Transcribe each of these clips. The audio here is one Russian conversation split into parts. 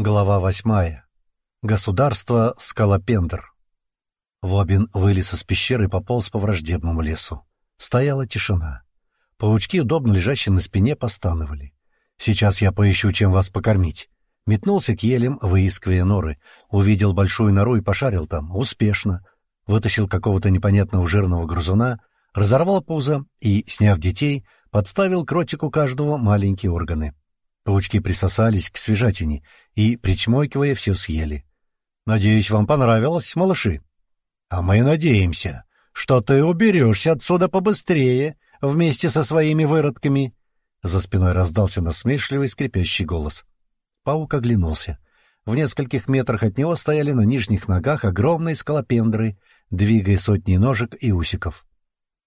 Глава восьмая. Государство Скалопендр. Вобин вылез из пещеры и пополз по враждебному лесу. Стояла тишина. Паучки, удобно лежащие на спине, постановали. «Сейчас я поищу, чем вас покормить». Метнулся к елям, выискивая норы. Увидел большую нору и пошарил там. Успешно. Вытащил какого-то непонятного жирного грызуна, разорвал пузо и, сняв детей, подставил кротику каждого маленькие органы. Паучки присосались к свежатине и, причмокивая, все съели. «Надеюсь, вам понравилось, малыши?» «А мы надеемся, что ты уберешься отсюда побыстрее вместе со своими выродками!» За спиной раздался насмешливый скрипящий голос. Паук оглянулся. В нескольких метрах от него стояли на нижних ногах огромные скалопендры, двигая сотни ножек и усиков.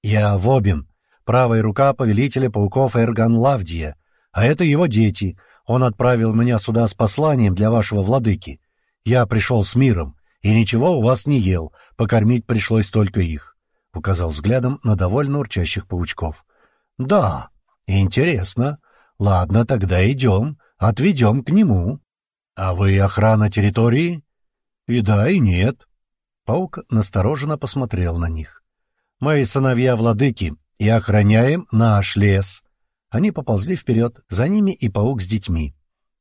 «Я Вобин, правая рука повелителя пауков Эрган Лавдия, а это его дети. Он отправил меня сюда с посланием для вашего владыки. Я пришел с миром, и ничего у вас не ел, покормить пришлось только их», — указал взглядом на довольно урчащих паучков. «Да, интересно. Ладно, тогда идем, отведем к нему. А вы охрана территории?» «И да, и нет». Паук настороженно посмотрел на них. «Мы сыновья владыки и охраняем наш лес», они поползли вперед, за ними и паук с детьми.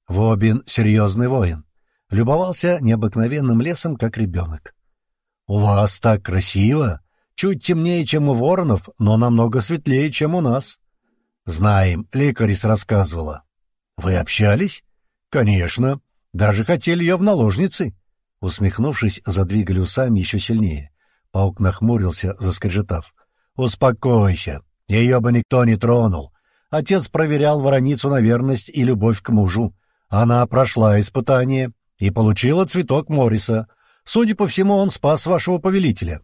Вобин — серьезный воин. Любовался необыкновенным лесом, как ребенок. — У вас так красиво! Чуть темнее, чем у воронов, но намного светлее, чем у нас. — Знаем, лекарис рассказывала. — Вы общались? — Конечно. Даже хотели ее в наложницы. Усмехнувшись, задвигали усами еще сильнее. Паук нахмурился, заскрежетав. — Успокойся, ее бы никто не тронул. Отец проверял вороницу на верность и любовь к мужу. Она прошла испытание и получила цветок Морриса. Судя по всему, он спас вашего повелителя.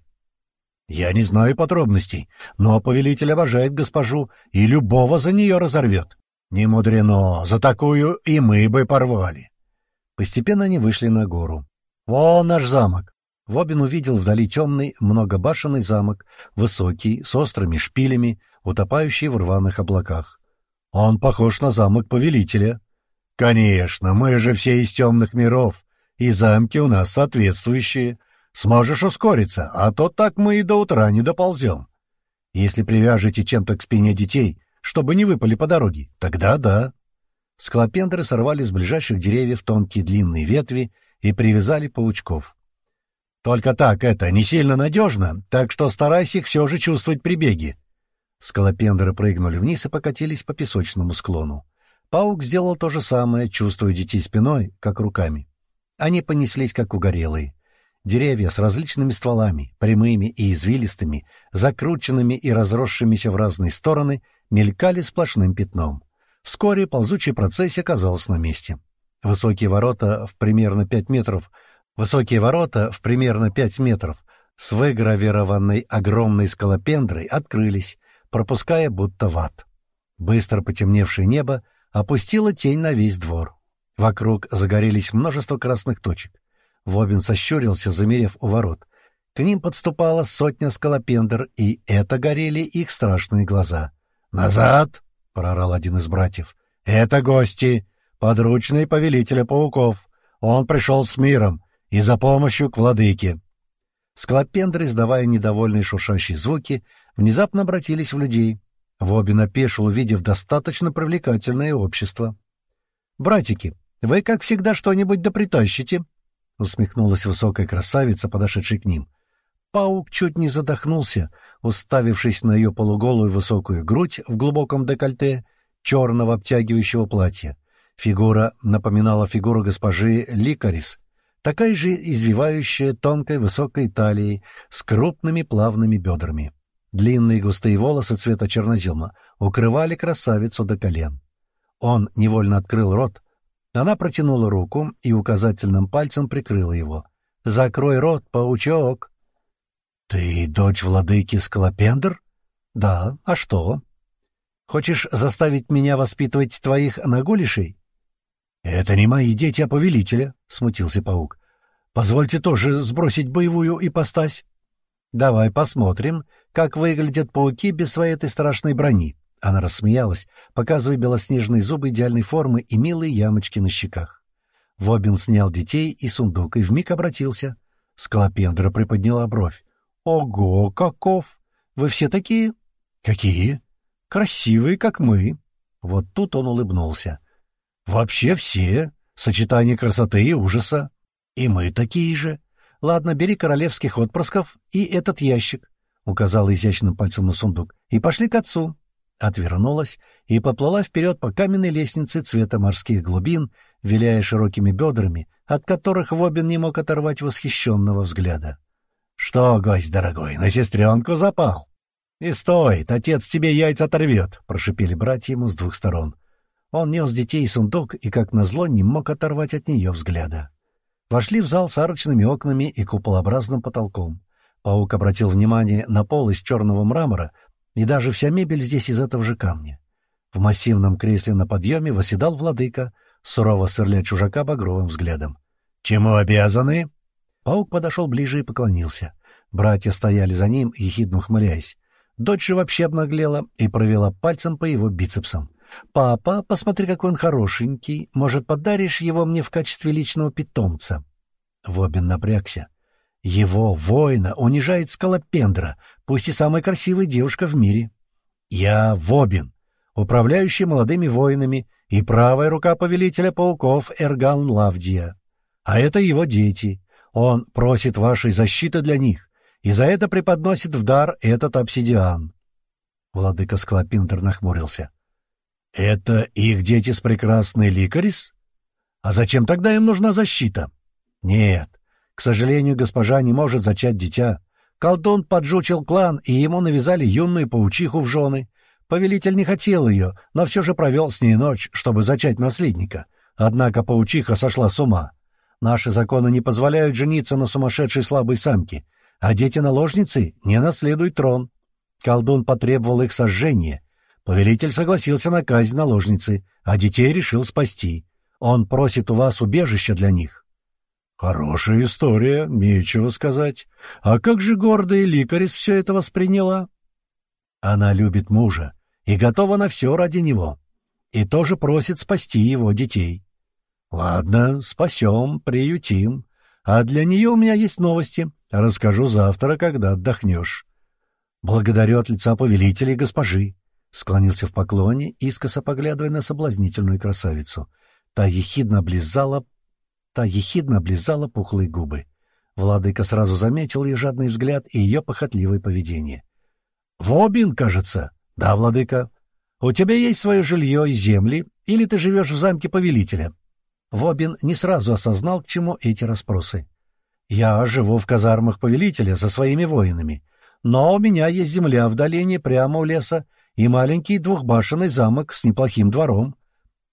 Я не знаю подробностей, но повелитель обожает госпожу и любого за нее разорвет. Не мудрено, за такую и мы бы порвали. Постепенно они вышли на гору. Вон наш замок. Вобин увидел вдали темный, многобашенный замок, высокий, с острыми шпилями, утопающий в рваных облаках. Он похож на замок повелителя. Конечно, мы же все из темных миров, и замки у нас соответствующие. Сможешь ускориться, а то так мы и до утра не доползем. Если привяжете чем-то к спине детей, чтобы не выпали по дороге, тогда да. Склопендры сорвали с ближайших деревьев тонкие длинные ветви и привязали паучков. Только так это не сильно надежно, так что старайся их все же чувствовать при беге. Скалопендры прыгнули вниз и покатились по песочному склону. Паук сделал то же самое, чувствуя детей спиной, как руками. Они понеслись, как угорелые. Деревья с различными стволами, прямыми и извилистыми, закрученными и разросшимися в разные стороны, мелькали сплошным пятном. Вскоре ползучий процесс оказался на месте. Высокие ворота в примерно пять метров, высокие ворота в примерно пять метров с выгравированной огромной скалопендрой открылись, пропуская будто в ад. Быстро потемневшее небо опустило тень на весь двор. Вокруг загорелись множество красных точек. Вобин сощурился, замерев у ворот. К ним подступала сотня скалопендр, и это горели их страшные глаза. «Назад!» — прорал один из братьев. «Это гости, подручные повелителя пауков. Он пришел с миром и за помощью к владыке». Скалопендры, издавая недовольные шуршащие звуки, внезапно обратились в людей. Вобин опешил, увидев достаточно привлекательное общество. «Братики, вы, как всегда, что-нибудь да притащите?» — усмехнулась высокая красавица, подошедшая к ним. Паук чуть не задохнулся, уставившись на ее полуголую высокую грудь в глубоком декольте черного обтягивающего платья. Фигура напоминала фигуру госпожи Ликарис, такая же извивающая тонкой высокой талией с крупными плавными бедрами. Длинные густые волосы цвета чернозема укрывали красавицу до колен. Он невольно открыл рот. Она протянула руку и указательным пальцем прикрыла его. «Закрой рот, паучок!» «Ты дочь владыки Скалопендр?» «Да. А что?» «Хочешь заставить меня воспитывать твоих нагулишей?» «Это не мои дети, а повелителя», — смутился паук. «Позвольте тоже сбросить боевую ипостась». «Давай посмотрим, как выглядят пауки без своей этой страшной брони». Она рассмеялась, показывая белоснежные зубы идеальной формы и милые ямочки на щеках. Вобин снял детей и сундук и вмиг обратился. Скалопендра приподняла бровь. «Ого, каков! Вы все такие?» «Какие?» «Красивые, как мы». Вот тут он улыбнулся. «Вообще все. Сочетание красоты и ужаса. И мы такие же. Ладно, бери королевских отпрысков и этот ящик», — указал изящным пальцем на сундук, — «и пошли к отцу». Отвернулась и поплыла вперед по каменной лестнице цвета морских глубин, виляя широкими бедрами, от которых Вобин не мог оторвать восхищенного взгляда. — Что, гость дорогой, на сестренку запал? — Не стоит, отец тебе яйца оторвет, — прошипели братья ему с двух сторон. Он нес детей сундук и, как назло, не мог оторвать от нее взгляда. Вошли в зал с арочными окнами и куполообразным потолком. Паук обратил внимание на пол из черного мрамора, и даже вся мебель здесь из этого же камня. В массивном кресле на подъеме восседал владыка — сурово сверля чужака багровым взглядом. «Чему обязаны?» Паук подошел ближе и поклонился. Братья стояли за ним, ехидно ухмыляясь. Дочь же вообще обнаглела и провела пальцем по его бицепсам. «Папа, посмотри, какой он хорошенький. Может, подаришь его мне в качестве личного питомца?» Вобин напрягся. Его, воина, унижает скалопендра, пусть и самая красивая девушка в мире. «Я Вобин, управляющий молодыми воинами, и правая рука повелителя пауков Эрган Лавдия. А это его дети. Он просит вашей защиты для них, и за это преподносит в дар этот обсидиан. Владыка Склопинтер нахмурился. — Это их дети с прекрасной ликарис? А зачем тогда им нужна защита? — Нет, к сожалению, госпожа не может зачать дитя. Колдун поджучил клан, и ему навязали юную паучиху в жены, Повелитель не хотел ее, но все же провел с ней ночь, чтобы зачать наследника. Однако паучиха сошла с ума. Наши законы не позволяют жениться на сумасшедшей слабой самке, а дети-наложницы не наследуют трон. Колдун потребовал их сожжения. Повелитель согласился на казнь наложницы, а детей решил спасти. Он просит у вас убежища для них. — Хорошая история, нечего сказать. А как же гордая Ликарис все это восприняла? Она любит мужа и готова на все ради него, и тоже просит спасти его детей. Ладно, спасем, приютим. А для нее у меня есть новости. Расскажу завтра, когда отдохнешь. Благодарю от лица повелителя и госпожи. Склонился в поклоне, искоса поглядывая на соблазнительную красавицу. Та ехидно облизала, та ехидно облизала пухлые губы. Владыка сразу заметил ее жадный взгляд и ее похотливое поведение. — Вобин, кажется, «Да, владыка. У тебя есть свое жилье и земли, или ты живешь в замке повелителя?» Вобин не сразу осознал, к чему эти расспросы. «Я живу в казармах повелителя со своими воинами, но у меня есть земля в долине прямо у леса и маленький двухбашенный замок с неплохим двором.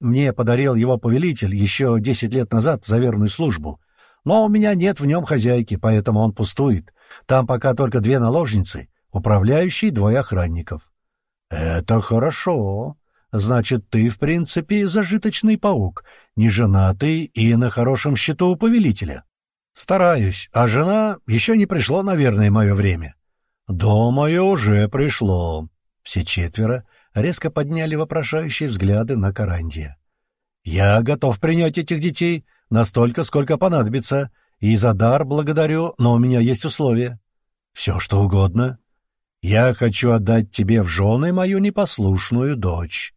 Мне подарил его повелитель еще десять лет назад за верную службу, но у меня нет в нем хозяйки, поэтому он пустует. Там пока только две наложницы, управляющие двое охранников. «Это хорошо. Значит, ты, в принципе, зажиточный паук, не женатый и на хорошем счету у повелителя». «Стараюсь, а жена еще не пришло, наверное, мое время». «Думаю, уже пришло». Все четверо резко подняли вопрошающие взгляды на Карандия. «Я готов принять этих детей настолько, сколько понадобится, и за дар благодарю, но у меня есть условия». «Все, что угодно», я хочу отдать тебе в жены мою непослушную дочь.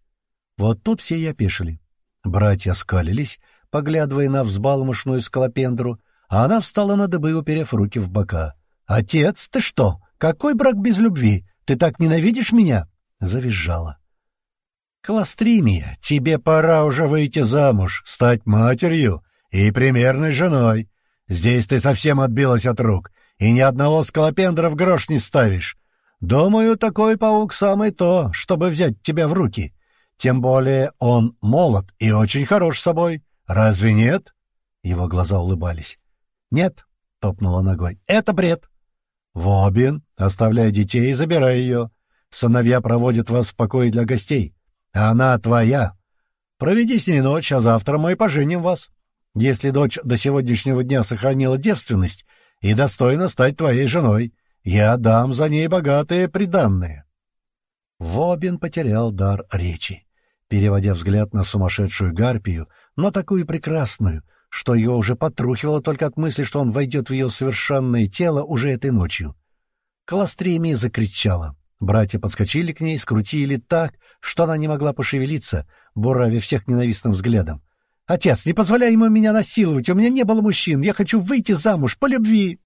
Вот тут все и опешили. Братья скалились, поглядывая на взбалмошную скалопендру, а она встала на дыбы, уперев руки в бока. — Отец, ты что? Какой брак без любви? Ты так ненавидишь меня? — завизжала. — Кластримия, тебе пора уже выйти замуж, стать матерью и примерной женой. Здесь ты совсем отбилась от рук, и ни одного скалопендра в грош не ставишь. Думаю, такой паук самый то, чтобы взять тебя в руки. Тем более он молод и очень хорош собой. Разве нет?» Его глаза улыбались. «Нет», — топнула ногой, — «это бред». «Вобин, оставляй детей и забирай ее. Сыновья проводят вас в покое для гостей. А она твоя. Проведи с ней ночь, а завтра мы поженим вас. Если дочь до сегодняшнего дня сохранила девственность и достойна стать твоей женой, я дам за ней богатые приданные. Вобин потерял дар речи, переводя взгляд на сумасшедшую гарпию, но такую прекрасную, что ее уже потрухивало только от мысли, что он войдет в ее совершенное тело уже этой ночью. Колостремия закричала. Братья подскочили к ней, скрутили так, что она не могла пошевелиться, буравя всех ненавистным взглядом. «Отец, не позволяй ему меня насиловать, у меня не было мужчин, я хочу выйти замуж по любви!»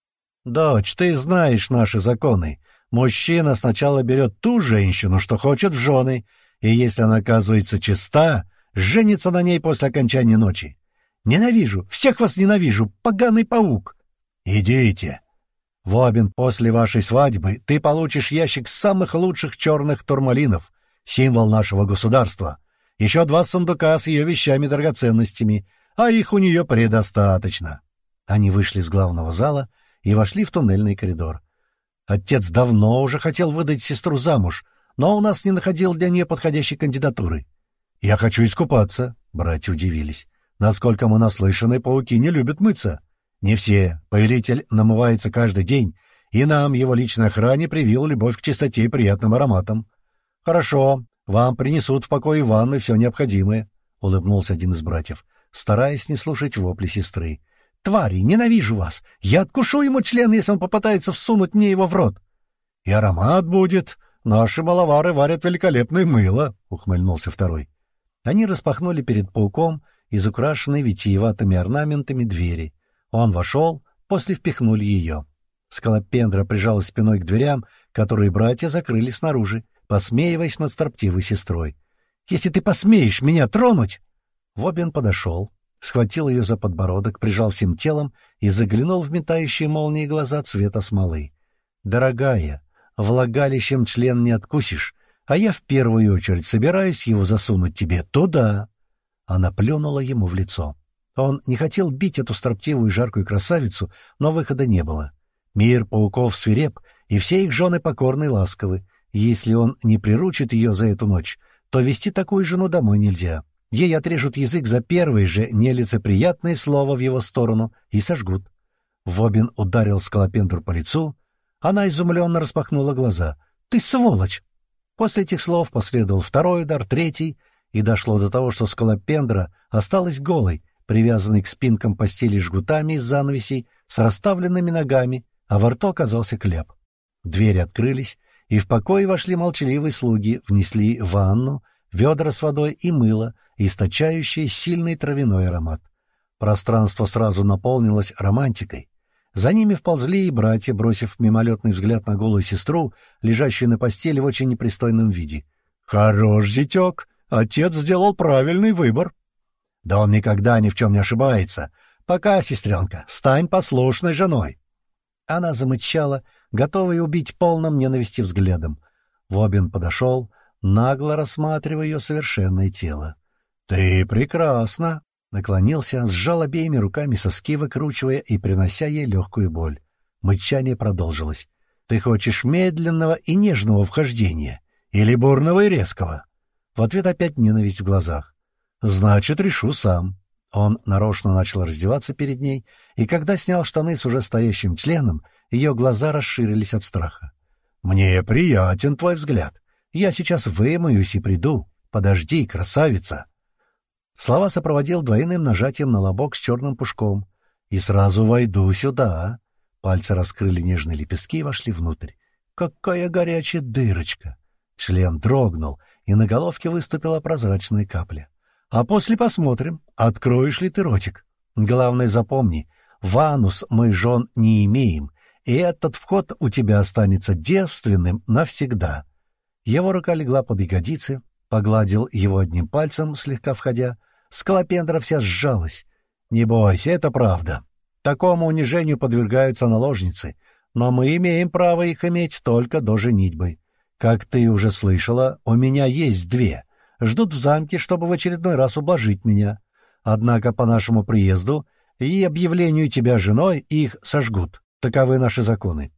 «Дочь, ты знаешь наши законы. Мужчина сначала берет ту женщину, что хочет в жены, и если она оказывается чиста, женится на ней после окончания ночи. Ненавижу, всех вас ненавижу, поганый паук!» «Идите!» Вобин, после вашей свадьбы ты получишь ящик самых лучших черных турмалинов, символ нашего государства. Еще два сундука с ее вещами-драгоценностями, а их у нее предостаточно. Они вышли из главного зала и вошли в туннельный коридор. Отец давно уже хотел выдать сестру замуж, но у нас не находил для нее подходящей кандидатуры. — Я хочу искупаться, — братья удивились. — Насколько мы наслышаны, пауки не любят мыться. Не все. Повелитель намывается каждый день, и нам, его личной охране, привил любовь к чистоте и приятным ароматам. — Хорошо, вам принесут в покое ванны все необходимое, — улыбнулся один из братьев, стараясь не слушать вопли сестры. — Твари, ненавижу вас! Я откушу ему член, если он попытается всунуть мне его в рот. — И аромат будет. Наши маловары варят великолепное мыло, — ухмыльнулся второй. Они распахнули перед пауком из украшенной витиеватыми орнаментами двери — он вошел, после впихнули ее. Скалопендра прижалась спиной к дверям, которые братья закрыли снаружи, посмеиваясь над строптивой сестрой. «Если ты посмеешь меня тронуть!» Вобин подошел, схватил ее за подбородок, прижал всем телом и заглянул в метающие молнии глаза цвета смолы. «Дорогая, влагалищем член не откусишь, а я в первую очередь собираюсь его засунуть тебе туда!» Она плюнула ему в лицо. Он не хотел бить эту строптивую и жаркую красавицу, но выхода не было. Мир пауков свиреп, и все их жены покорны и ласковы. Если он не приручит ее за эту ночь, то вести такую жену домой нельзя. Ей отрежут язык за первое же нелицеприятное слово в его сторону и сожгут. Вобин ударил скалопендру по лицу. Она изумленно распахнула глаза. «Ты сволочь!» После этих слов последовал второй удар, третий, и дошло до того, что скалопендра осталась голой, привязанный к спинкам постели жгутами из занавесей, с расставленными ногами, а во рту оказался кляп. Двери открылись, и в покое вошли молчаливые слуги, внесли ванну, ведра с водой и мыло, источающее сильный травяной аромат. Пространство сразу наполнилось романтикой. За ними вползли и братья, бросив мимолетный взгляд на голую сестру, лежащую на постели в очень непристойном виде. «Хорош, зятек! Отец сделал правильный выбор!» Да он никогда ни в чем не ошибается. Пока, сестренка, стань послушной женой. Она замычала, готовая убить полным ненависти взглядом. Вобин подошел, нагло рассматривая ее совершенное тело. — Ты прекрасна! — наклонился, сжал обеими руками соски, выкручивая и принося ей легкую боль. Мычание продолжилось. — Ты хочешь медленного и нежного вхождения? Или бурного и резкого? В ответ опять ненависть в глазах. Значит, решу сам. Он нарочно начал раздеваться перед ней, и когда снял штаны с уже стоящим членом, ее глаза расширились от страха. «Мне приятен твой взгляд. Я сейчас вымоюсь и приду. Подожди, красавица!» Слова сопроводил двойным нажатием на лобок с черным пушком. «И сразу войду сюда!» Пальцы раскрыли нежные лепестки и вошли внутрь. «Какая горячая дырочка!» Член дрогнул, и на головке выступила прозрачная капля. А после посмотрим, откроешь ли ты ротик. Главное запомни, в анус мы жен не имеем, и этот вход у тебя останется девственным навсегда. Его рука легла под ягодицы, погладил его одним пальцем, слегка входя. Скалопендра вся сжалась. Не бойся, это правда. Такому унижению подвергаются наложницы, но мы имеем право их иметь только до женитьбы. Как ты уже слышала, у меня есть две — ждут в замке, чтобы в очередной раз ублажить меня. Однако по нашему приезду и объявлению тебя женой их сожгут. Таковы наши законы.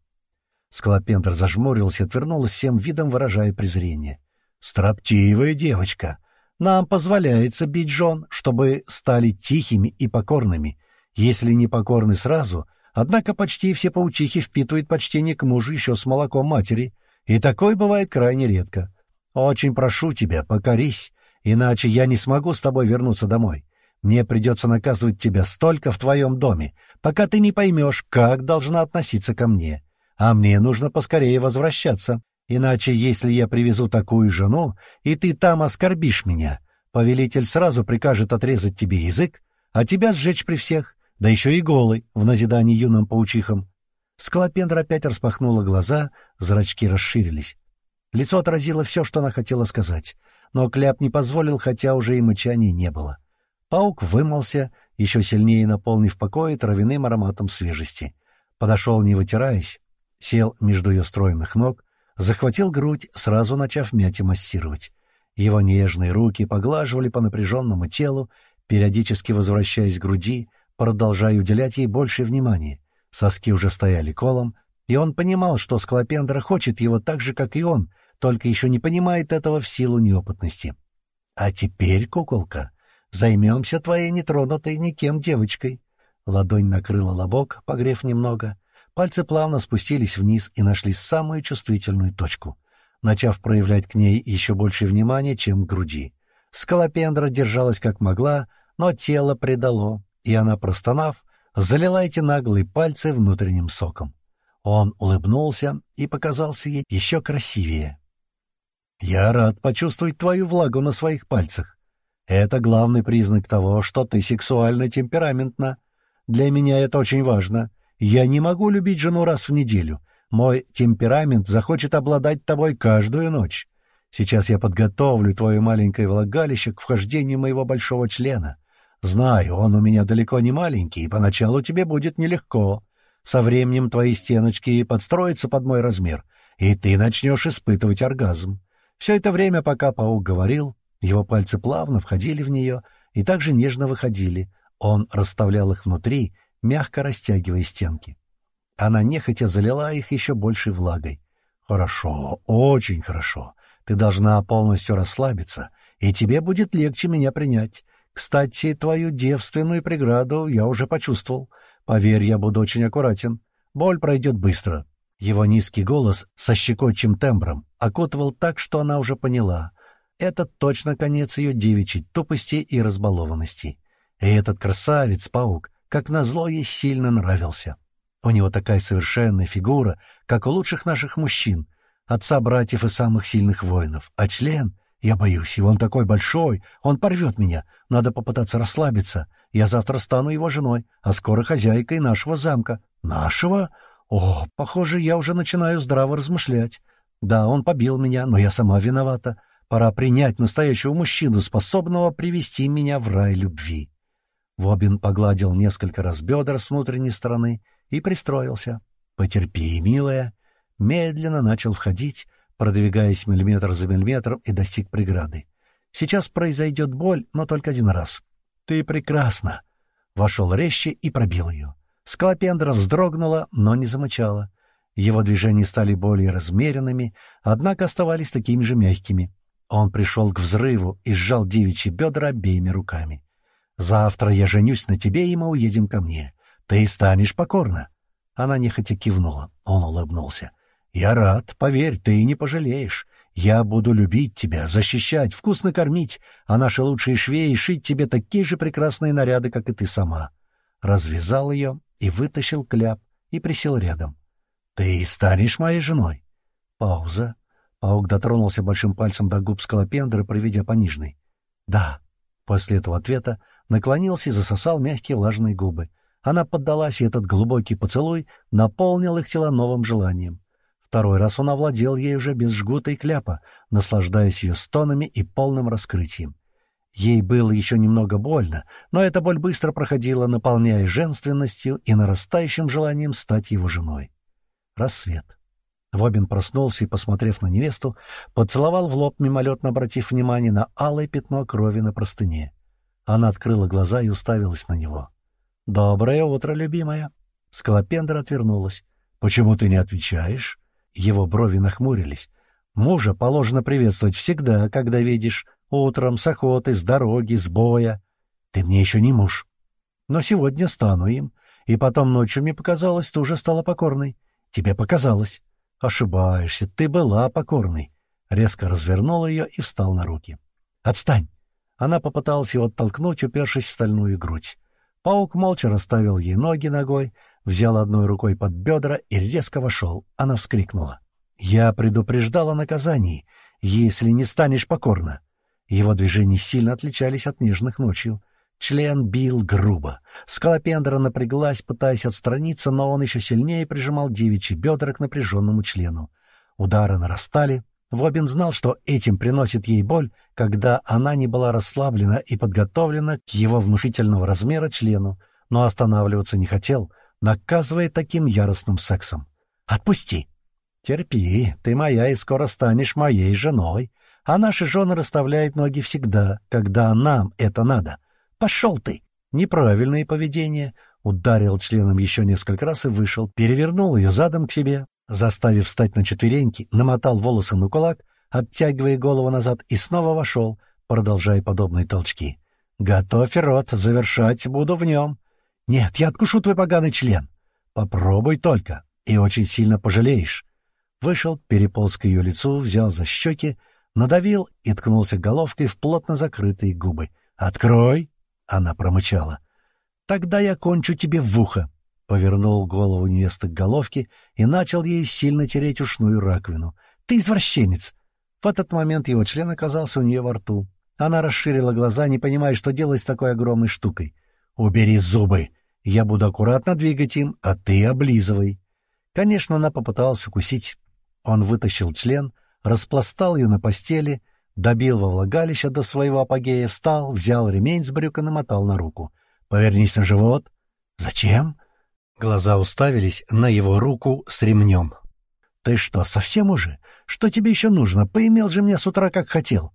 Склопендр зажмурился отвернулась всем видом, выражая презрение. «Строптивая девочка! Нам позволяется бить жен, чтобы стали тихими и покорными. Если не покорны сразу, однако почти все паучихи впитывают почтение к мужу еще с молоком матери, и такое бывает крайне редко. Очень прошу тебя, покорись, иначе я не смогу с тобой вернуться домой. Мне придется наказывать тебя столько в твоем доме, пока ты не поймешь, как должна относиться ко мне. А мне нужно поскорее возвращаться, иначе если я привезу такую жену, и ты там оскорбишь меня, повелитель сразу прикажет отрезать тебе язык, а тебя сжечь при всех, да еще и голый, в назидании юным паучихам. Скалопендра опять распахнула глаза, зрачки расширились. Лицо отразило все, что она хотела сказать, но Кляп не позволил, хотя уже и мычания не было. Паук вымылся, еще сильнее наполнив покой травяным ароматом свежести. Подошел, не вытираясь, сел между ее стройных ног, захватил грудь, сразу начав мять и массировать. Его нежные руки поглаживали по напряженному телу, периодически возвращаясь к груди, продолжая уделять ей больше внимания. Соски уже стояли колом, и он понимал, что Склопендра хочет его так же, как и он, только еще не понимает этого в силу неопытности. — А теперь, куколка, Займемся твоей нетронутой никем девочкой. Ладонь накрыла лобок, погрев немного. Пальцы плавно спустились вниз и нашли самую чувствительную точку, начав проявлять к ней еще больше внимания, чем к груди. Скалопендра держалась как могла, но тело предало, и она, простонав, залила эти наглые пальцы внутренним соком. Он улыбнулся и показался ей еще красивее. «Я рад почувствовать твою влагу на своих пальцах. Это главный признак того, что ты сексуально темпераментна. Для меня это очень важно. Я не могу любить жену раз в неделю. Мой темперамент захочет обладать тобой каждую ночь. Сейчас я подготовлю твое маленькое влагалище к вхождению моего большого члена. Знаю, он у меня далеко не маленький, и поначалу тебе будет нелегко. Со временем твои стеночки подстроятся под мой размер, и ты начнешь испытывать оргазм. Все это время, пока паук говорил, его пальцы плавно входили в нее и также нежно выходили. Он расставлял их внутри, мягко растягивая стенки. Она нехотя залила их еще большей влагой. «Хорошо, очень хорошо. Ты должна полностью расслабиться, и тебе будет легче меня принять. Кстати, твою девственную преграду я уже почувствовал. Поверь, я буду очень аккуратен. Боль пройдет быстро». Его низкий голос со щекочим тембром окутывал так, что она уже поняла. Это точно конец ее девичьей тупости и разбалованности. И этот красавец-паук, как назло, ей сильно нравился. У него такая совершенная фигура, как у лучших наших мужчин, отца братьев и самых сильных воинов. А член... Я боюсь, его он такой большой, он порвет меня. Надо попытаться расслабиться. Я завтра стану его женой, а скоро хозяйкой нашего замка. Нашего? О, похоже, я уже начинаю здраво размышлять. Да, он побил меня, но я сама виновата. Пора принять настоящего мужчину, способного привести меня в рай любви. Вобин погладил несколько раз бедра с внутренней стороны и пристроился. «Потерпи, милая». Медленно начал входить, продвигаясь миллиметр за миллиметром и достиг преграды. «Сейчас произойдет боль, но только один раз». «Ты прекрасна!» Вошел резче и пробил ее. Скалопендра вздрогнула, но не замычала. Его движения стали более размеренными, однако оставались такими же мягкими. Он пришел к взрыву и сжал девичьи бедра обеими руками. «Завтра я женюсь на тебе, и мы уедем ко мне. Ты станешь покорна». Она нехотя кивнула. Он улыбнулся. «Я рад, поверь, ты не пожалеешь. Я буду любить тебя, защищать, вкусно кормить, а наши лучшие швеи шить тебе такие же прекрасные наряды, как и ты сама». Развязал ее и вытащил кляп и присел рядом. «Ты станешь моей женой?» Пауза. Паук дотронулся большим пальцем до губ скалопендры, проведя по нижней. «Да». После этого ответа наклонился и засосал мягкие влажные губы. Она поддалась, и этот глубокий поцелуй наполнил их тела новым желанием. Второй раз он овладел ей уже без жгута и кляпа, наслаждаясь ее стонами и полным раскрытием. Ей было еще немного больно, но эта боль быстро проходила, наполняя женственностью и нарастающим желанием стать его женой. Рассвет. Вобин проснулся и, посмотрев на невесту, поцеловал в лоб, мимолетно обратив внимание на алое пятно крови на простыне. Она открыла глаза и уставилась на него. «Доброе утро, любимая!» Скалопендра отвернулась. «Почему ты не отвечаешь?» Его брови нахмурились. «Мужа положено приветствовать всегда, когда видишь. Утром, с охоты, с дороги, с боя. Ты мне еще не муж. Но сегодня стану им. И потом ночью мне показалось, ты уже стала покорной. Тебе показалось. «Ошибаешься, ты была покорной». Резко развернул ее и встал на руки. «Отстань!» Она попыталась его оттолкнуть, упершись в стальную грудь. Паук молча расставил ей ноги ногой, взял одной рукой под бедра и резко вошел. Она вскрикнула. «Я предупреждал о наказании, если не станешь покорна». Его движения сильно отличались от нежных ночью. Член бил грубо. Скалопендра напряглась, пытаясь отстраниться, но он еще сильнее прижимал девичьи бедра к напряженному члену. Удары нарастали. Вобин знал, что этим приносит ей боль, когда она не была расслаблена и подготовлена к его внушительного размера члену, но останавливаться не хотел, наказывая таким яростным сексом. «Отпусти!» «Терпи, ты моя и скоро станешь моей женой, а наши жены расставляют ноги всегда, когда нам это надо. Пошел ты!» Неправильное поведение. Ударил членом еще несколько раз и вышел, перевернул ее задом к себе, заставив встать на четвереньки, намотал волосы на кулак, оттягивая голову назад, и снова вошел, продолжая подобные толчки. «Готовь рот, завершать буду в нем». «Нет, я откушу твой поганый член». «Попробуй только, и очень сильно пожалеешь». Вышел, переполз к ее лицу, взял за щеки, надавил и ткнулся головкой в плотно закрытые губы. «Открой!» — она промычала. «Тогда я кончу тебе в ухо», Повернул голову невесты к головке и начал ей сильно тереть ушную раковину. «Ты извращенец!» В этот момент его член оказался у нее во рту. Она расширила глаза, не понимая, что делать с такой огромной штукой. «Убери зубы! Я буду аккуратно двигать им, а ты облизывай!» Конечно, она попыталась укусить. Он вытащил член, распластал ее на постели, добил во влагалище до своего апогея, встал, взял ремень с брюка, намотал на руку. «Повернись на живот». «Зачем?» Глаза уставились на его руку с ремнем. «Ты что, совсем уже? Что тебе еще нужно? Поимел же меня с утра, как хотел».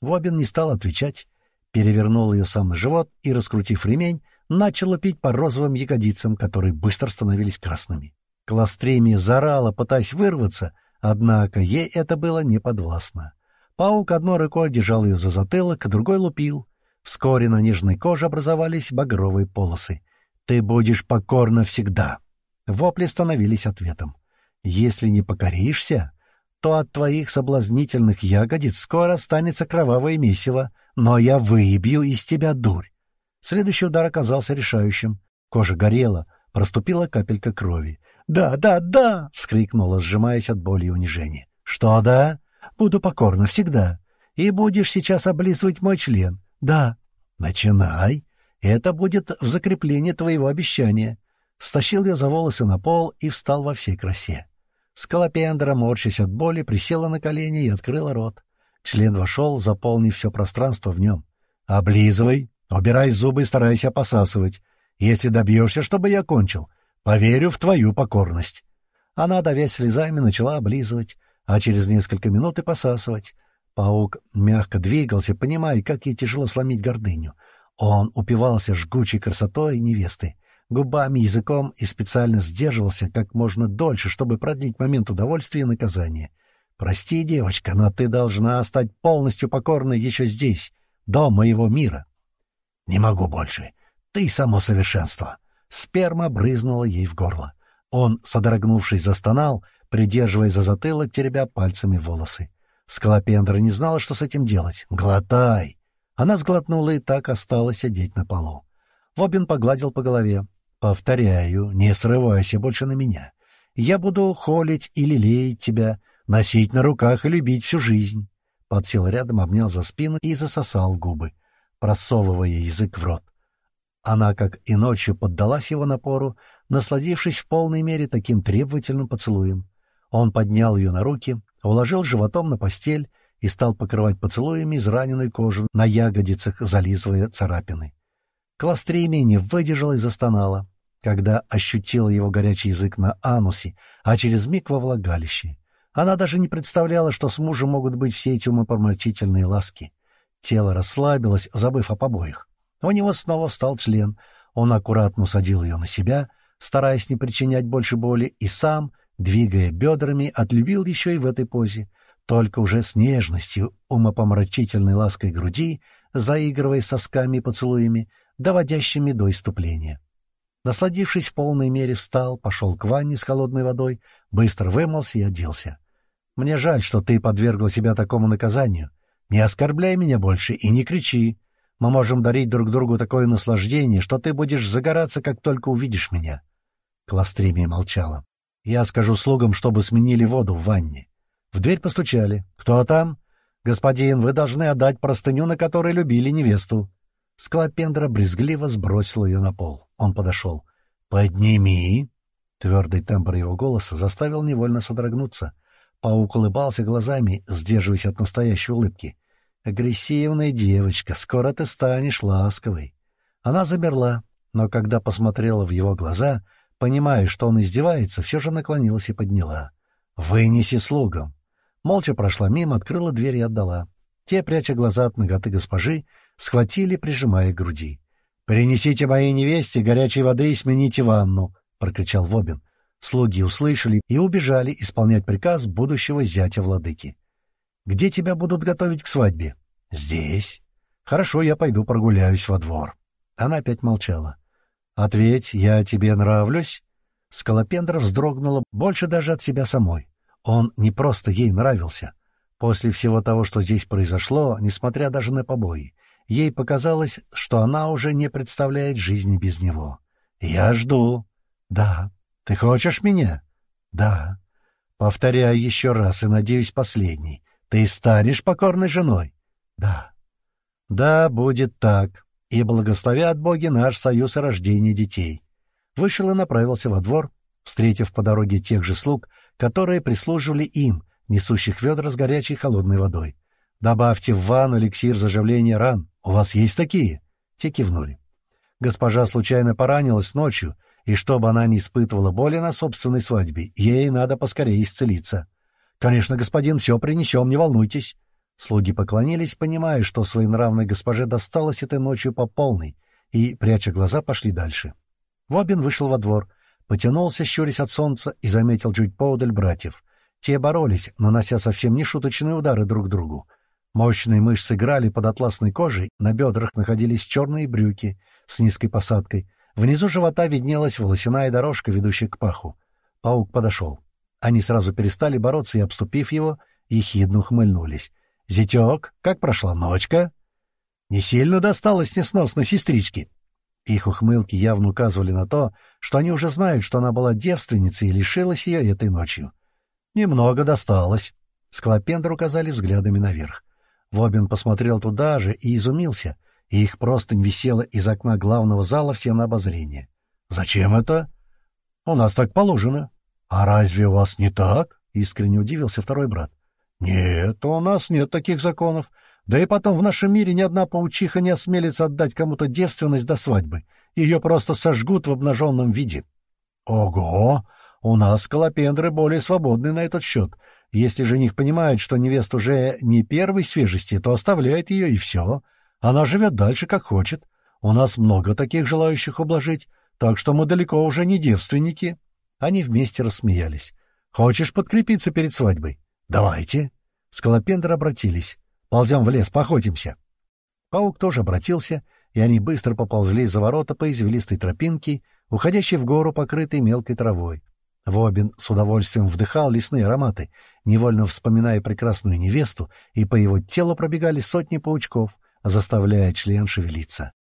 Вобин не стал отвечать, перевернул ее сам на живот и, раскрутив ремень, начал лупить по розовым ягодицам, которые быстро становились красными. Кластремия заорала, пытаясь вырваться, однако ей это было неподвластно. Паук одной рукой держал ее за затылок, другой лупил. Вскоре на нежной коже образовались багровые полосы. «Ты будешь покорна всегда». Вопли становились ответом. «Если не покоришься, то от твоих соблазнительных ягодиц скоро останется кровавое месиво, но я выебью из тебя дурь». Следующий удар оказался решающим. Кожа горела, проступила капелька крови. «Да, да, да!» — вскрикнула, сжимаясь от боли и унижения. «Что да? Буду покорна всегда. И будешь сейчас облизывать мой член. Да. Начинай!» Это будет в закреплении твоего обещания. Стащил я за волосы на пол и встал во всей красе. Скалопендра, морщась от боли, присела на колени и открыла рот. Член вошел, заполнив все пространство в нем. «Облизывай, убирай зубы и старайся посасывать. Если добьешься, чтобы я кончил, поверю в твою покорность». Она, давясь слезами, начала облизывать, а через несколько минут и посасывать. Паук мягко двигался, понимая, как ей тяжело сломить гордыню — он упивался жгучей красотой невесты, губами, языком и специально сдерживался как можно дольше, чтобы продлить момент удовольствия и наказания. «Прости, девочка, но ты должна стать полностью покорной еще здесь, до моего мира». «Не могу больше. Ты само совершенство». Сперма брызнула ей в горло. Он, содрогнувшись, застонал, придерживая за затылок, теребя пальцами волосы. Скалопендра не знала, что с этим делать. «Глотай!» Она сглотнула и так осталась сидеть на полу. Вобин погладил по голове. «Повторяю, не срывайся больше на меня. Я буду холить и лелеять тебя, носить на руках и любить всю жизнь». Подсел рядом, обнял за спину и засосал губы, просовывая язык в рот. Она, как и ночью, поддалась его напору, насладившись в полной мере таким требовательным поцелуем. Он поднял ее на руки, уложил животом на постель и стал покрывать поцелуями израненную кожу на ягодицах, зализывая царапины. Кластремия не выдержала и застонала, когда ощутила его горячий язык на анусе, а через миг во влагалище. Она даже не представляла, что с мужем могут быть все эти умопомрачительные ласки. Тело расслабилось, забыв о побоях. У него снова встал член. Он аккуратно усадил ее на себя, стараясь не причинять больше боли, и сам, двигая бедрами, отлюбил еще и в этой позе — только уже с нежностью, умопомрачительной лаской груди, заигрывая сосками и поцелуями, доводящими до иступления. Насладившись в полной мере, встал, пошел к ванне с холодной водой, быстро вымылся и оделся. «Мне жаль, что ты подвергла себя такому наказанию. Не оскорбляй меня больше и не кричи. Мы можем дарить друг другу такое наслаждение, что ты будешь загораться, как только увидишь меня. Кластримия молчала. Я скажу слугам, чтобы сменили воду в ванне. В дверь постучали. «Кто там?» «Господин, вы должны отдать простыню, на которой любили невесту». Склопендра брезгливо сбросил ее на пол. Он подошел. «Подними!» Твердый тембр его голоса заставил невольно содрогнуться. Паук улыбался глазами, сдерживаясь от настоящей улыбки. «Агрессивная девочка, скоро ты станешь ласковой». Она замерла, но когда посмотрела в его глаза, понимая, что он издевается, все же наклонилась и подняла. «Вынеси слугам!» Молча прошла мимо, открыла дверь и отдала. Те, пряча глаза от ноготы госпожи, схватили, прижимая к груди. «Принесите моей невесте горячей воды и смените ванну!» — прокричал Вобин. Слуги услышали и убежали исполнять приказ будущего зятя владыки. «Где тебя будут готовить к свадьбе?» «Здесь». «Хорошо, я пойду прогуляюсь во двор». Она опять молчала. «Ответь, я тебе нравлюсь?» Скалопендра вздрогнула больше даже от себя самой. Он не просто ей нравился. После всего того, что здесь произошло, несмотря даже на побои, Ей показалось, что она уже не представляет жизни без него. «Я жду». «Да». «Ты хочешь меня?» «Да». «Повторяю еще раз и, надеюсь, последний. Ты станешь покорной женой?» «Да». «Да, будет так. И благословят боги наш союз о рождении детей». Вышел и направился во двор, встретив по дороге тех же слуг, которые прислуживали им, несущих ведра с горячей холодной водой. «Добавьте в ванну эликсир заживления ран. У вас есть такие?» Те кивнули. Госпожа случайно поранилась ночью, и чтобы она не испытывала боли на собственной свадьбе, ей надо поскорее исцелиться. «Конечно, господин, все принесем, не волнуйтесь». Слуги поклонились, понимая, что своенравной госпоже досталось этой ночью по полной, и, пряча глаза, пошли дальше. Вобин вышел во двор, потянулся, щурясь от солнца, и заметил чуть поодаль братьев. Те боролись, нанося совсем нешуточные удары друг другу. Мощные мышцы играли под атласной кожей, на бедрах находились черные брюки с низкой посадкой. Внизу живота виднелась волосяная дорожка, ведущая к паху. Паук подошел. Они сразу перестали бороться и, обступив его, ехидно ухмыльнулись. «Зятек, как прошла ночка?» «Не сильно досталось несносной сестричке». Их ухмылки явно указывали на то, что они уже знают, что она была девственницей и лишилась ее этой ночью. «Немного досталось». Склопендр указали взглядами наверх. Вобин посмотрел туда же и изумился, и их простынь висела из окна главного зала всем на обозрение. «Зачем это?» «У нас так положено». «А разве у вас не так?» — искренне удивился второй брат. «Нет, у нас нет таких законов. Да и потом в нашем мире ни одна паучиха не осмелится отдать кому-то девственность до свадьбы. Ее просто сожгут в обнаженном виде». «Ого! У нас скалопендры более свободны на этот счет. Если жених понимает, что невеста уже не первой свежести, то оставляет ее, и все. Она живет дальше, как хочет. У нас много таких желающих ублажить, так что мы далеко уже не девственники. Они вместе рассмеялись. «Хочешь подкрепиться перед свадьбой?» «Давайте». Скалопендры обратились. «Ползем в лес, поохотимся». Паук тоже обратился, и они быстро поползли за ворота по извилистой тропинке, уходящей в гору, покрытой мелкой травой. Вобин с удовольствием вдыхал лесные ароматы, невольно вспоминая прекрасную невесту, и по его телу пробегали сотни паучков, заставляя член шевелиться. —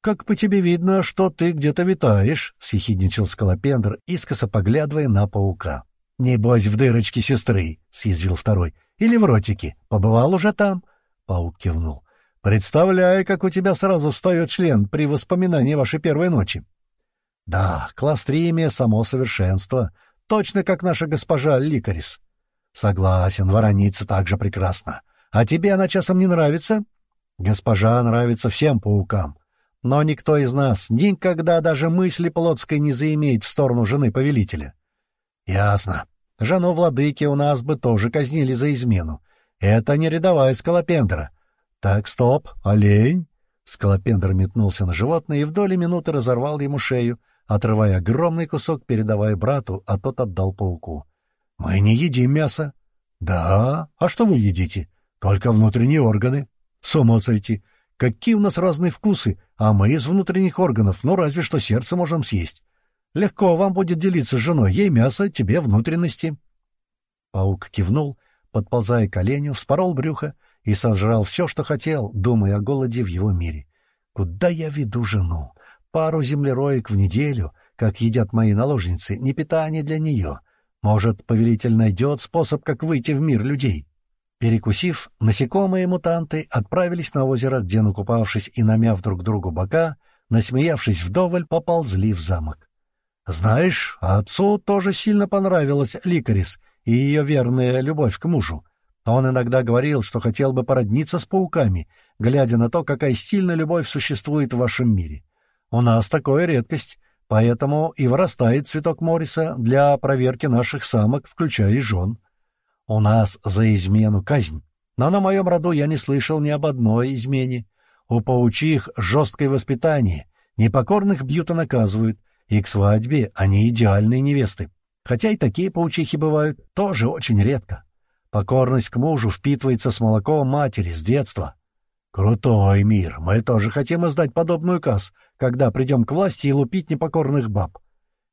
Как по тебе видно, что ты где-то витаешь, — съехидничал скалопендр, искоса поглядывая на паука. — Небось, в дырочке сестры, — съязвил второй. — Или в ротике. Побывал уже там? Паук кивнул. — Представляю, как у тебя сразу встает член при воспоминании вашей первой ночи. Да, кластримия — само совершенство, точно как наша госпожа Ликарис. Согласен, вороница также прекрасна. А тебе она часом не нравится? Госпожа нравится всем паукам. Но никто из нас никогда даже мысли плотской не заимеет в сторону жены повелителя. Ясно. Жену владыки у нас бы тоже казнили за измену. Это не рядовая скалопендра. Так, стоп, олень. Скалопендр метнулся на животное и в доли минуты разорвал ему шею, отрывая огромный кусок, передавая брату, а тот отдал пауку. — Мы не едим мясо. — Да? А что вы едите? Только внутренние органы. С ума сойти. Какие у нас разные вкусы, а мы из внутренних органов, ну разве что сердце можем съесть. Легко вам будет делиться с женой, ей мясо, тебе внутренности. Паук кивнул, подползая к оленю, вспорол брюхо и сожрал все, что хотел, думая о голоде в его мире. Куда я веду жену? Пару землероек в неделю, как едят мои наложницы, не питание для нее. Может, повелитель найдет способ, как выйти в мир людей. Перекусив, насекомые-мутанты отправились на озеро, где, накупавшись и намяв друг другу бока, насмеявшись вдоволь, поползли в замок. Знаешь, отцу тоже сильно понравилась Ликарис и ее верная любовь к мужу. Он иногда говорил, что хотел бы породниться с пауками, глядя на то, какая сильная любовь существует в вашем мире. У нас такое редкость, поэтому и вырастает цветок Мориса для проверки наших самок, включая и жен. У нас за измену казнь, но на моем роду я не слышал ни об одной измене. У паучих жесткое воспитание, непокорных бьют и наказывают, и к свадьбе они идеальные невесты. Хотя и такие паучихи бывают тоже очень редко. Покорность к мужу впитывается с молоком матери с детства. Крутой мир. Мы тоже хотим издать подобный указ, когда придем к власти и лупить непокорных баб.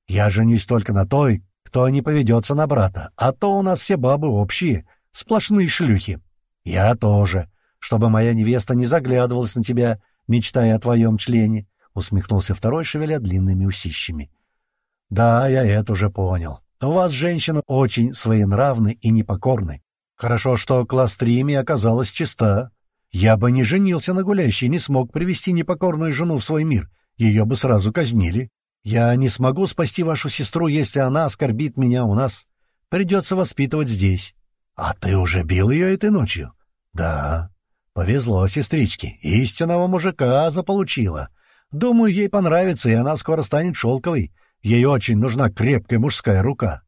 Я женюсь только на той, кто не поведется на брата, а то у нас все бабы общие, сплошные шлюхи. Я тоже, чтобы моя невеста не заглядывалась на тебя, мечтая о твоем члене, — усмехнулся второй, шевеля длинными усищами. — Да, я это уже понял. У вас, женщины, очень своенравны и непокорны. Хорошо, что Кластрими оказалась чиста. Я бы не женился на гулящей, не смог привести непокорную жену в свой мир. Ее бы сразу казнили. Я не смогу спасти вашу сестру, если она оскорбит меня у нас. Придется воспитывать здесь. А ты уже бил ее этой ночью? Да. Повезло сестричке. Истинного мужика заполучила. Думаю, ей понравится, и она скоро станет шелковой. Ей очень нужна крепкая мужская рука.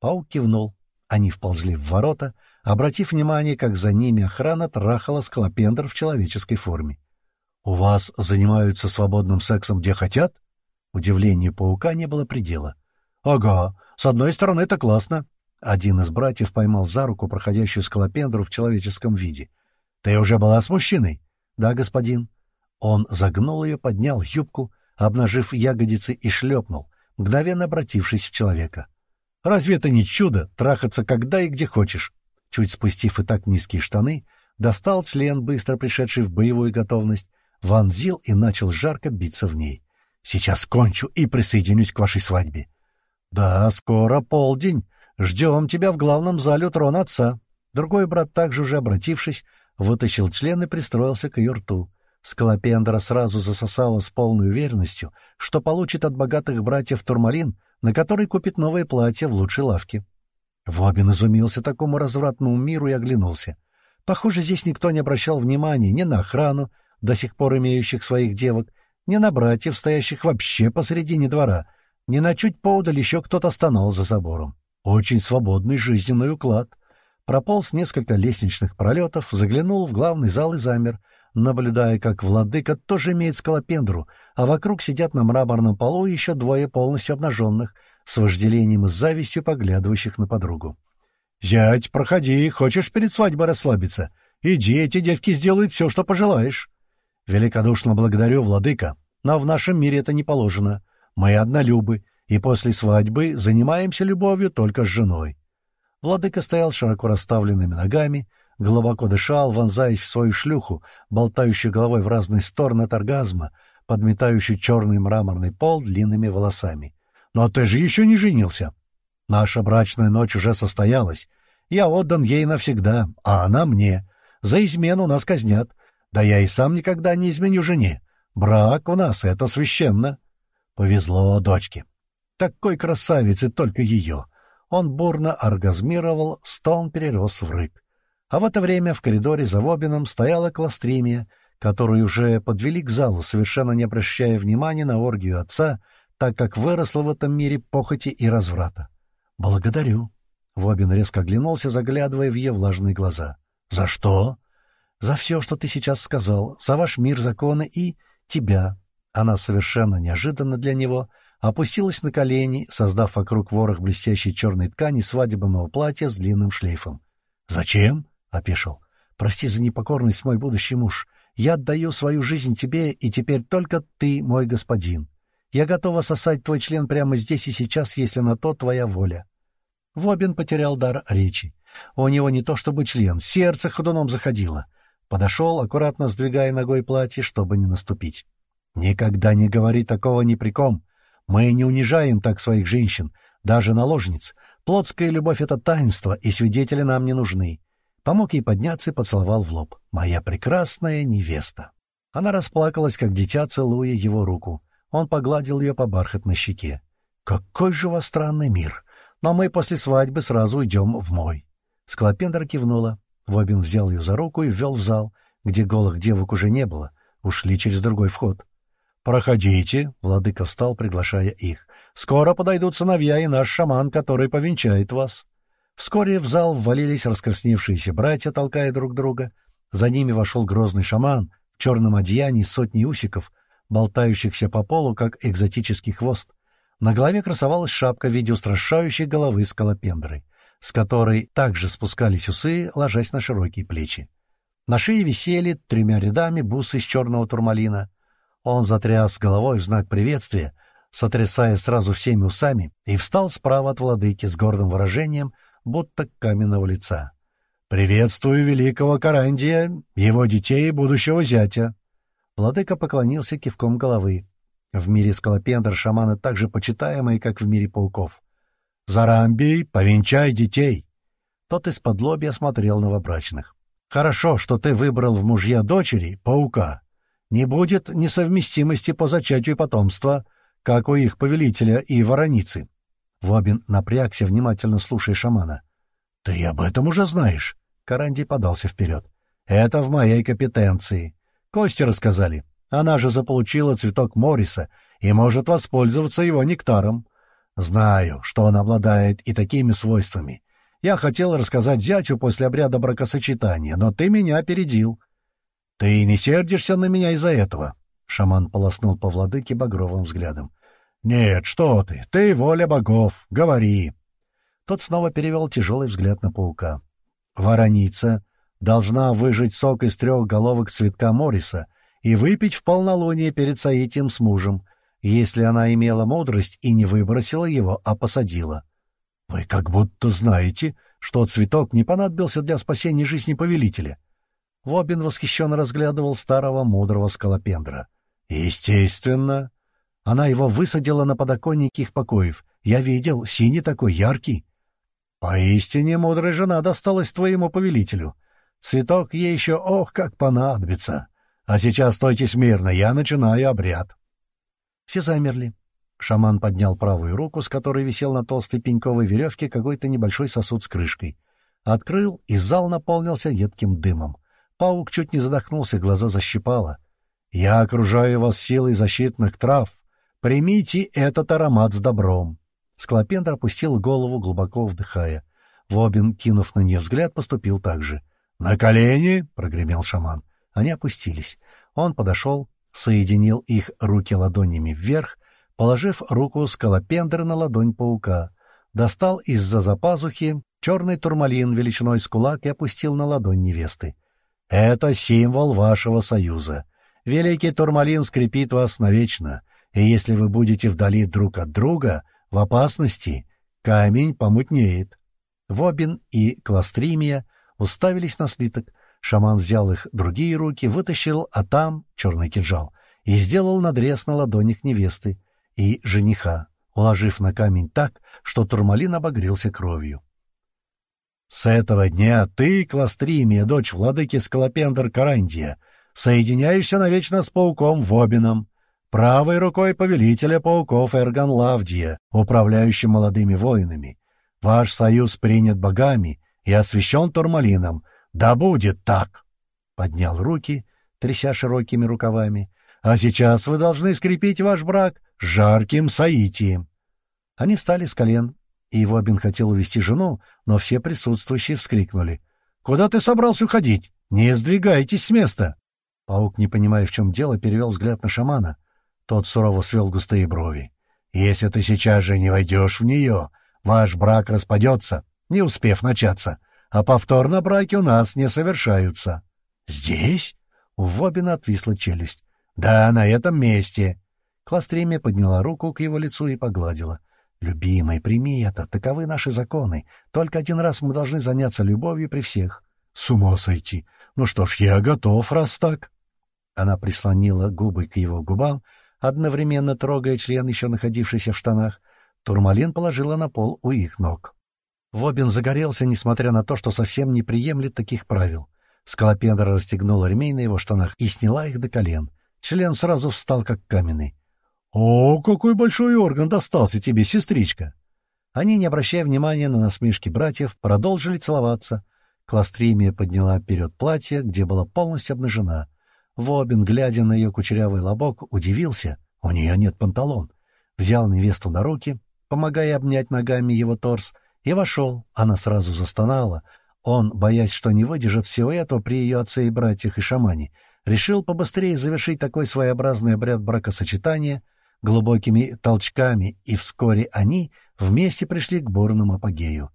Паук кивнул. Они вползли в ворота, обратив внимание, как за ними охрана трахала скалопендр в человеческой форме. — У вас занимаются свободным сексом где хотят? Удивлению паука не было предела. — Ага, с одной стороны это классно. Один из братьев поймал за руку проходящую скалопендру в человеческом виде. — Ты уже была с мужчиной? — Да, господин. Он загнул ее, поднял юбку, обнажив ягодицы и шлепнул, мгновенно обратившись в человека. «Разве это не чудо — трахаться когда и где хочешь?» Чуть спустив и так низкие штаны, достал член, быстро пришедший в боевую готовность, вонзил и начал жарко биться в ней. «Сейчас кончу и присоединюсь к вашей свадьбе». «Да, скоро полдень. Ждем тебя в главном зале у трона отца». Другой брат, также уже обратившись, вытащил член и пристроился к ее рту. Скалопендра сразу засосала с полной уверенностью, что получит от богатых братьев турмалин, на который купит новое платье в лучшей лавке. Вобин изумился такому развратному миру и оглянулся. Похоже, здесь никто не обращал внимания ни на охрану, до сих пор имеющих своих девок, ни на братьев, стоящих вообще посредине двора, ни на чуть поодаль еще кто-то стонал за забором. Очень свободный жизненный уклад. Прополз несколько лестничных пролетов, заглянул в главный зал и замер — наблюдая, как владыка тоже имеет скалопендру, а вокруг сидят на мраморном полу еще двое полностью обнаженных, с вожделением и завистью поглядывающих на подругу. — Зять, проходи, хочешь перед свадьбой расслабиться? Иди, эти девки сделают все, что пожелаешь. — Великодушно благодарю, владыка, но в нашем мире это не положено. Мы однолюбы, и после свадьбы занимаемся любовью только с женой. Владыка стоял широко расставленными ногами, глубоко дышал, вонзаясь в свою шлюху, болтающую головой в разные стороны от оргазма, подметающий черный мраморный пол длинными волосами. «Но ты же еще не женился!» «Наша брачная ночь уже состоялась. Я отдан ей навсегда, а она мне. За измену нас казнят. Да я и сам никогда не изменю жене. Брак у нас — это священно». Повезло дочке. Такой красавице только ее. Он бурно оргазмировал, стон перерос в рык. А в это время в коридоре за Вобином стояла кластримия, которую уже подвели к залу, совершенно не обращая внимания на оргию отца, так как выросла в этом мире похоти и разврата. «Благодарю». Вобин резко оглянулся, заглядывая в ее влажные глаза. «За что?» «За все, что ты сейчас сказал, за ваш мир, законы и тебя». Она совершенно неожиданно для него опустилась на колени, создав вокруг ворох блестящей черной ткани свадебного платья с длинным шлейфом. «Зачем?» опешил. «Прости за непокорность, мой будущий муж. Я отдаю свою жизнь тебе, и теперь только ты мой господин. Я готова сосать твой член прямо здесь и сейчас, если на то твоя воля». Вобин потерял дар речи. У него не то чтобы член, сердце ходуном заходило. Подошел, аккуратно сдвигая ногой платье, чтобы не наступить. Никогда не говори такого ни при ком. Мы не унижаем так своих женщин, даже наложниц. Плотская любовь — это таинство, и свидетели нам не нужны. Помог ей подняться и поцеловал в лоб. «Моя прекрасная невеста». Она расплакалась, как дитя, целуя его руку. Он погладил ее по бархатной щеке. «Какой же у вас странный мир! Но мы после свадьбы сразу уйдем в мой». Склопендра кивнула. Вобин взял ее за руку и ввел в зал, где голых девок уже не было. Ушли через другой вход. «Проходите», — владыка встал, приглашая их. «Скоро подойдут сыновья и наш шаман, который повенчает вас». Вскоре в зал ввалились раскрасневшиеся братья, толкая друг друга. За ними вошел грозный шаман в черном одеянии сотни усиков, болтающихся по полу, как экзотический хвост. На голове красовалась шапка в виде устрашающей головы скалопендры, с которой также спускались усы, ложась на широкие плечи. На шее висели тремя рядами бусы из черного турмалина. Он затряс головой в знак приветствия, сотрясая сразу всеми усами, и встал справа от владыки с гордым выражением, будто каменного лица. «Приветствую великого Карандия, его детей и будущего зятя!» Владыка поклонился кивком головы. В мире скалопендр шаманы так же почитаемые, как в мире пауков. «Зарамбий, повенчай детей!» Тот из-под лоби осмотрел новобрачных. «Хорошо, что ты выбрал в мужья дочери паука. Не будет несовместимости по зачатию потомства, как у их повелителя и вороницы». Вобин напрягся, внимательно слушая шамана. «Ты об этом уже знаешь?» Каранди подался вперед. «Это в моей компетенции. Кости рассказали. Она же заполучила цветок Мориса и может воспользоваться его нектаром. Знаю, что он обладает и такими свойствами. Я хотел рассказать зятю после обряда бракосочетания, но ты меня опередил. — Ты не сердишься на меня из-за этого? — шаман полоснул по владыке багровым взглядом. — Нет, что ты, ты воля богов, говори. Тот снова перевел тяжелый взгляд на паука. — Вороница должна выжать сок из трех головок цветка Мориса и выпить в полнолуние перед соитием с мужем, если она имела мудрость и не выбросила его, а посадила. — Вы как будто знаете, что цветок не понадобился для спасения жизни повелителя. Вобин восхищенно разглядывал старого мудрого скалопендра. — Естественно. Она его высадила на подоконнике их покоев. Я видел, синий такой, яркий. — Поистине мудрая жена досталась твоему повелителю. Цветок ей еще ох как понадобится. А сейчас стойте смирно, я начинаю обряд. Все замерли. Шаман поднял правую руку, с которой висел на толстой пеньковой веревке какой-то небольшой сосуд с крышкой. Открыл, и зал наполнился едким дымом. Паук чуть не задохнулся, глаза защипало. «Я окружаю вас силой защитных трав. Примите этот аромат с добром». Склопендр опустил голову, глубоко вдыхая. Вобин, кинув на нее взгляд, поступил так же. «На колени!» — прогремел шаман. Они опустились. Он подошел, соединил их руки ладонями вверх, положив руку скалопендры на ладонь паука, достал из-за запазухи черный турмалин величиной с кулак и опустил на ладонь невесты. «Это символ вашего союза. Великий турмалин скрепит вас навечно, и если вы будете вдали друг от друга, в опасности, камень помутнеет». Вобин и Кластримия уставились на слиток — Шаман взял их другие руки, вытащил, а там черный кинжал, и сделал надрез на ладонях невесты и жениха, уложив на камень так, что турмалин обогрелся кровью. «С этого дня ты, Кластримия, дочь владыки Скалопендр Карандия, соединяешься навечно с пауком Вобином, правой рукой повелителя пауков Эрган Лавдия, управляющим молодыми воинами. Ваш союз принят богами и освящен турмалином, «Да будет так!» Поднял руки, тряся широкими рукавами. «А сейчас вы должны скрепить ваш брак жарким соитием!» Они встали с колен, и Вобин хотел увести жену, но все присутствующие вскрикнули. «Куда ты собрался уходить? Не сдвигайтесь с места!» Паук, не понимая, в чем дело, перевел взгляд на шамана. Тот сурово свел густые брови. «Если ты сейчас же не войдешь в нее, ваш брак распадется, не успев начаться а повторно браки у нас не совершаются. — Здесь? — у Вобина отвисла челюсть. — Да, на этом месте. Кластремия подняла руку к его лицу и погладила. — Любимый, прими это, таковы наши законы. Только один раз мы должны заняться любовью при всех. — С ума сойти! Ну что ж, я готов, раз так. Она прислонила губы к его губам, одновременно трогая член, еще находившийся в штанах. Турмалин положила на пол у их ног. Вобин загорелся, несмотря на то, что совсем не приемлет таких правил. Скалопендра расстегнула ремень на его штанах и сняла их до колен. Член сразу встал, как каменный. «О, какой большой орган достался тебе, сестричка!» Они, не обращая внимания на насмешки братьев, продолжили целоваться. Кластримия подняла вперед платье, где была полностью обнажена. Вобин, глядя на ее кучерявый лобок, удивился. У нее нет панталон. Взял невесту на руки, помогая обнять ногами его торс, и вошел. Она сразу застонала. Он, боясь, что не выдержит всего этого при ее отце и братьях и шамане, решил побыстрее завершить такой своеобразный обряд бракосочетания — глубокими толчками, и вскоре они вместе пришли к бурному апогею.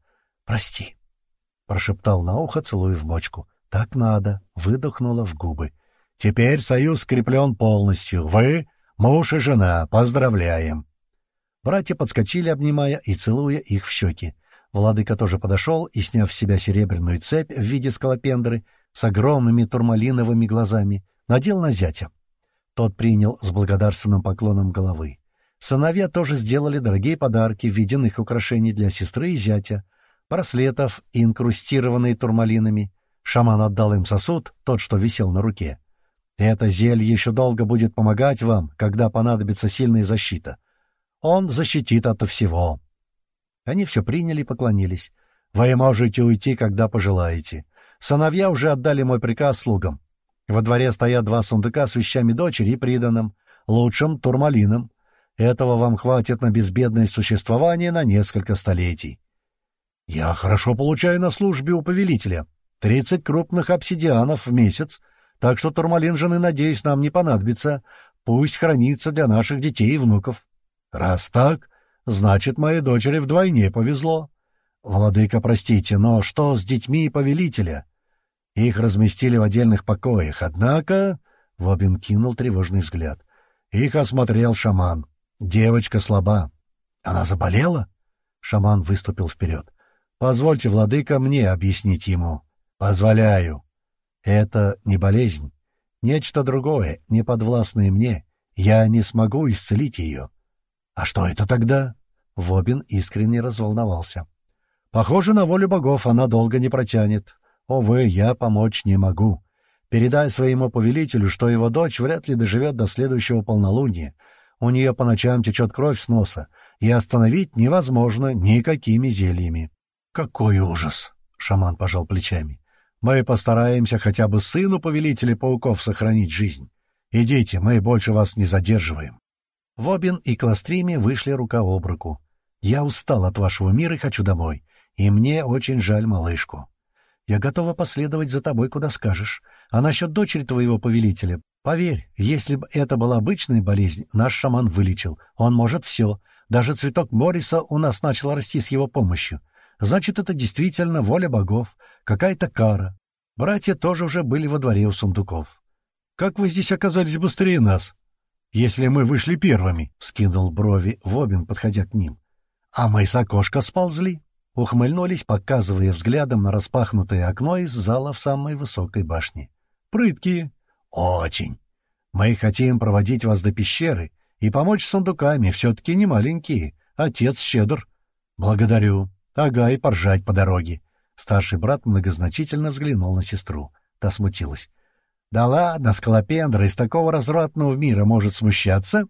«Прости», — прошептал на ухо, целуя в бочку. «Так надо», — выдохнула в губы. «Теперь союз скреплен полностью. Вы — муж и жена. Поздравляем!» Братья подскочили, обнимая и целуя их в щеки. Владыка тоже подошел и, сняв с себя серебряную цепь в виде скалопендры с огромными турмалиновыми глазами, надел на зятя. Тот принял с благодарственным поклоном головы. Сыновья тоже сделали дорогие подарки в виде их украшений для сестры и зятя, браслетов, инкрустированные турмалинами. Шаман отдал им сосуд, тот, что висел на руке. Это зелье еще долго будет помогать вам, когда понадобится сильная защита. Он защитит от всего. Они все приняли и поклонились. Вы можете уйти, когда пожелаете. Сыновья уже отдали мой приказ слугам. Во дворе стоят два сундука с вещами дочери и приданным, лучшим турмалином. Этого вам хватит на безбедное существование на несколько столетий. Я хорошо получаю на службе у повелителя. Тридцать крупных обсидианов в месяц, так что турмалин жены, надеюсь, нам не понадобится. Пусть хранится для наших детей и внуков. Раз так, значит, моей дочери вдвойне повезло. Владыка, простите, но что с детьми повелителя? Их разместили в отдельных покоях, однако... Вобин кинул тревожный взгляд. Их осмотрел шаман. Девочка слаба. Она заболела? Шаман выступил вперед. Позвольте, владыка, мне объяснить ему. Позволяю. Это не болезнь. Нечто другое, не подвластное мне. Я не смогу исцелить ее. А что это тогда? Вобин искренне разволновался. Похоже на волю богов, она долго не протянет. Увы, я помочь не могу. Передай своему повелителю, что его дочь вряд ли доживет до следующего полнолуния. У нее по ночам течет кровь с носа, и остановить невозможно никакими зельями. — Какой ужас! — шаман пожал плечами. — Мы постараемся хотя бы сыну повелителя пауков сохранить жизнь. Идите, мы больше вас не задерживаем. Вобин и Кластрими вышли рука об руку. Я устал от вашего мира и хочу домой, и мне очень жаль малышку. Я готова последовать за тобой, куда скажешь. А насчет дочери твоего повелителя, поверь, если бы это была обычная болезнь, наш шаман вылечил. Он может все. Даже цветок Мориса у нас начал расти с его помощью. Значит, это действительно воля богов, какая-то кара. Братья тоже уже были во дворе у сундуков. — Как вы здесь оказались быстрее нас? — Если мы вышли первыми, — вскинул брови Вобин, подходя к ним. — А мы с окошка сползли ухмыльнулись, показывая взглядом на распахнутое окно из зала в самой высокой башне. «Прыткие!» «Очень! Мы хотим проводить вас до пещеры и помочь с сундуками, все-таки не маленькие. Отец щедр». «Благодарю. Ага, и поржать по дороге». Старший брат многозначительно взглянул на сестру. Та смутилась. «Да ладно, Скалопендра из такого развратного мира может смущаться?»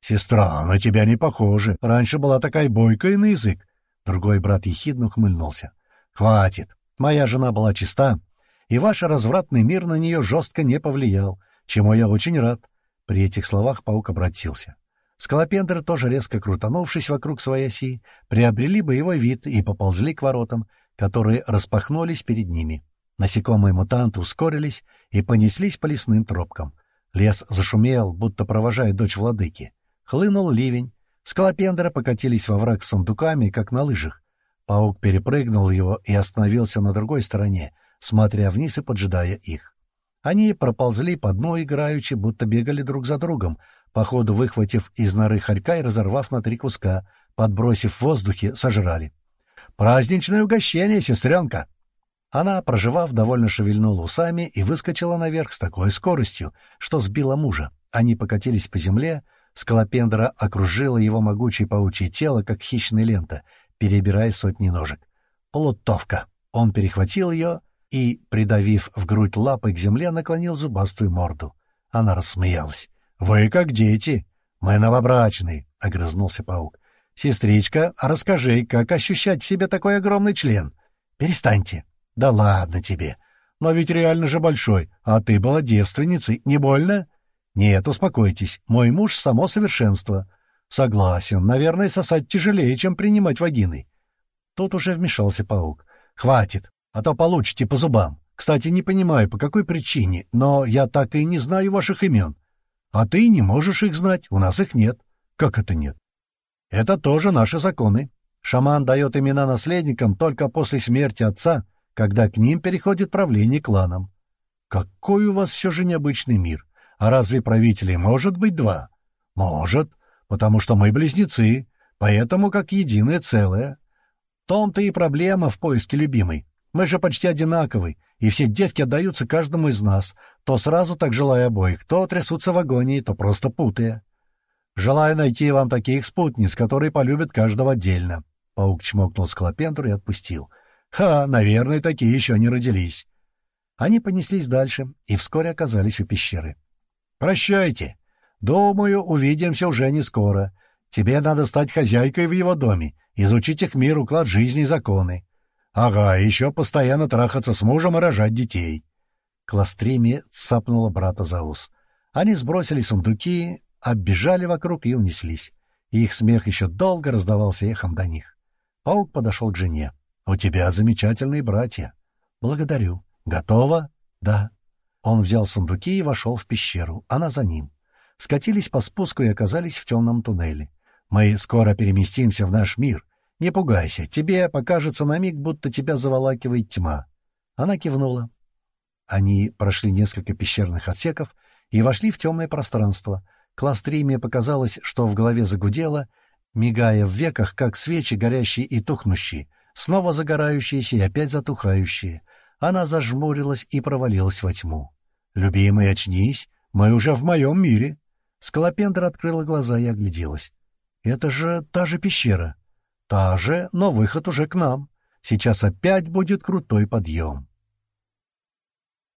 «Сестра, на тебя не похоже. Раньше была такая бойкая на язык. Другой брат ехидно ухмыльнулся. «Хватит. Моя жена была чиста, и ваш развратный мир на нее жестко не повлиял, чему я очень рад». При этих словах паук обратился. Скалопендры, тоже резко крутанувшись вокруг своей оси, приобрели боевой вид и поползли к воротам, которые распахнулись перед ними. Насекомые-мутанты ускорились и понеслись по лесным тропкам. Лес зашумел, будто провожая дочь владыки. Хлынул ливень, Скалопендры покатились во враг с сундуками, как на лыжах. Паук перепрыгнул его и остановился на другой стороне, смотря вниз и поджидая их. Они проползли по дну играючи, будто бегали друг за другом, походу выхватив из норы хорька и разорвав на три куска, подбросив в воздухе, сожрали. «Праздничное угощение, сестренка!» Она, проживав, довольно шевельнула усами и выскочила наверх с такой скоростью, что сбила мужа. Они покатились по земле, скалопендра окружила его могучее паучье тело, как хищная лента, перебирая сотни ножек. Плутовка! Он перехватил ее и, придавив в грудь лапой к земле, наклонил зубастую морду. Она рассмеялась. — Вы как дети. — Мы новобрачные, — огрызнулся паук. — Сестричка, расскажи, как ощущать в себе такой огромный член? — Перестаньте. — Да ладно тебе. Но ведь реально же большой. А ты была девственницей. Не больно? — Нет, успокойтесь. Мой муж — само совершенство. — Согласен. Наверное, сосать тяжелее, чем принимать вагины. Тут уже вмешался паук. — Хватит, а то получите по зубам. Кстати, не понимаю, по какой причине, но я так и не знаю ваших имен. А ты не можешь их знать, у нас их нет. Как это нет? Это тоже наши законы. Шаман дает имена наследникам только после смерти отца, когда к ним переходит правление кланом. Какой у вас все же необычный мир. А разве правителей может быть два? Может, потому что мы близнецы, поэтому как единое целое. Том-то и проблема в поиске любимой. Мы же почти одинаковы, и все девки отдаются каждому из нас, то сразу так желая обоих, то трясутся в агонии, то просто путая. Желаю найти вам таких спутниц, которые полюбят каждого отдельно. Паук чмокнул скалопендру и отпустил. Ха, наверное, такие еще не родились. Они понеслись дальше и вскоре оказались у пещеры. «Прощайте. Думаю, увидимся уже не скоро. Тебе надо стать хозяйкой в его доме, изучить их мир, уклад жизни и законы. Ага, еще постоянно трахаться с мужем и рожать детей. Кластрими цапнула брата за ус. Они сбросили сундуки, оббежали вокруг и унеслись. Их смех еще долго раздавался эхом до них. Паук подошел к жене. — У тебя замечательные братья. — Благодарю. — Готово? — Да. Он взял сундуки и вошел в пещеру. Она за ним. Скатились по спуску и оказались в темном туннеле. Мы скоро переместимся в наш мир, не пугайся, тебе покажется на миг, будто тебя заволакивает тьма. Она кивнула. Они прошли несколько пещерных отсеков и вошли в темное пространство. Кластриме показалось, что в голове загудело, мигая в веках, как свечи горящие и тухнущие, снова загорающиеся и опять затухающие. Она зажмурилась и провалилась во тьму. «Любимый, очнись, мы уже в моем мире!» Скалопендра открыла глаза и огляделась. «Это же та же пещера!» Та же, но выход уже к нам. Сейчас опять будет крутой подъем.